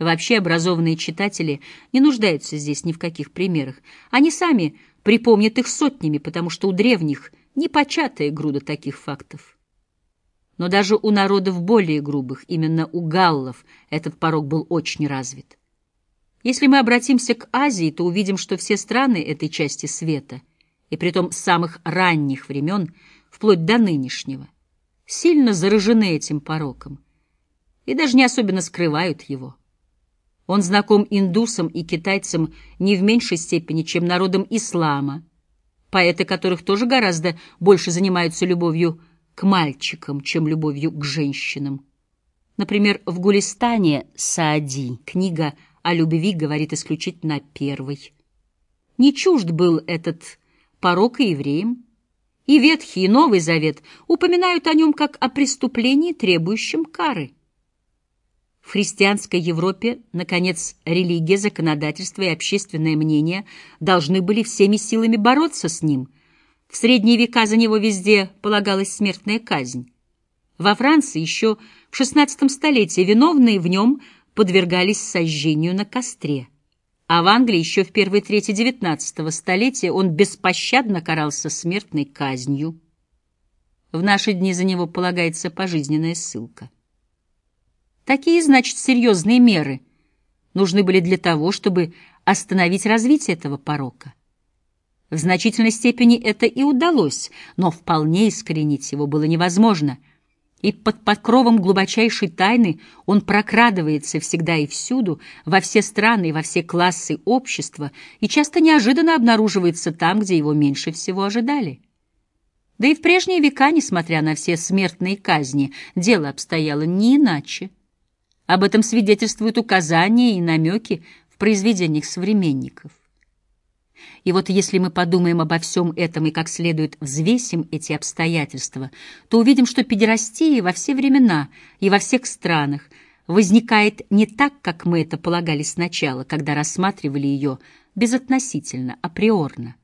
Вообще образованные читатели не нуждаются здесь ни в каких примерах. Они сами припомнят их сотнями, потому что у древних непочатая груда таких фактов. Но даже у народов более грубых, именно у галлов, этот порог был очень развит. Если мы обратимся к Азии, то увидим, что все страны этой части света, и притом с самых ранних времен, вплоть до нынешнего, сильно заражены этим пороком и даже не особенно скрывают его. Он знаком индусам и китайцам не в меньшей степени, чем народам ислама, поэты которых тоже гораздо больше занимаются любовью к мальчикам, чем любовью к женщинам. Например, в Гулистане Саади книга о любви говорит исключительно о первой. Не чужд был этот порок и евреям, и Ветхий и Новый Завет упоминают о нем как о преступлении, требующем кары. В христианской Европе, наконец, религия, законодательство и общественное мнение должны были всеми силами бороться с ним. В средние века за него везде полагалась смертная казнь. Во Франции еще в XVI столетии виновные в нем подвергались сожжению на костре. А в Англии еще в первой трети XIX столетия он беспощадно карался смертной казнью. В наши дни за него полагается пожизненная ссылка. Такие, значит, серьезные меры нужны были для того, чтобы остановить развитие этого порока. В значительной степени это и удалось, но вполне искоренить его было невозможно, и под покровом глубочайшей тайны он прокрадывается всегда и всюду, во все страны и во все классы общества, и часто неожиданно обнаруживается там, где его меньше всего ожидали. Да и в прежние века, несмотря на все смертные казни, дело обстояло не иначе. Об этом свидетельствуют указания и намеки в произведениях современников. И вот если мы подумаем обо всем этом и как следует взвесим эти обстоятельства, то увидим, что педерастия во все времена и во всех странах возникает не так, как мы это полагали сначала, когда рассматривали ее безотносительно, априорно.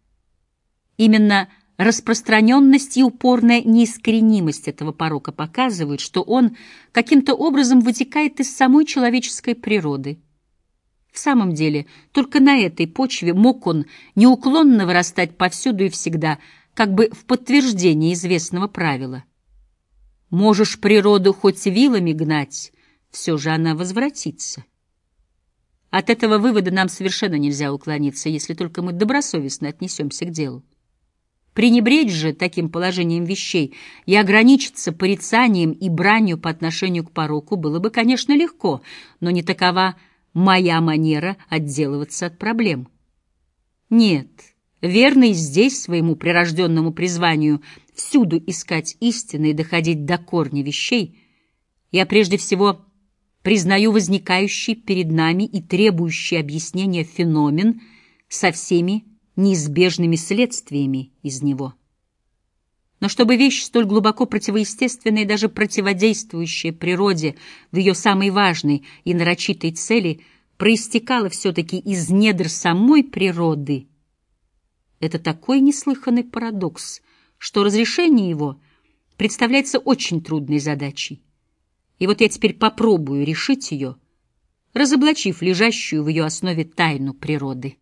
Именно Распространенность и упорная неискоренимость этого порока показывают, что он каким-то образом вытекает из самой человеческой природы. В самом деле, только на этой почве мог он неуклонно вырастать повсюду и всегда, как бы в подтверждение известного правила. Можешь природу хоть вилами гнать, все же она возвратится. От этого вывода нам совершенно нельзя уклониться, если только мы добросовестно отнесемся к делу. Пренебречь же таким положением вещей и ограничиться порицанием и бранью по отношению к пороку было бы, конечно, легко, но не такова моя манера отделываться от проблем. Нет, верный здесь своему прирожденному призванию всюду искать истины и доходить до корня вещей, я прежде всего признаю возникающий перед нами и требующий объяснения феномен со всеми неизбежными следствиями из него. Но чтобы вещь столь глубоко противоестественная и даже противодействующая природе в ее самой важной и нарочитой цели проистекала все-таки из недр самой природы, это такой неслыханный парадокс, что разрешение его представляется очень трудной задачей. И вот я теперь попробую решить ее, разоблачив лежащую в ее основе тайну природы.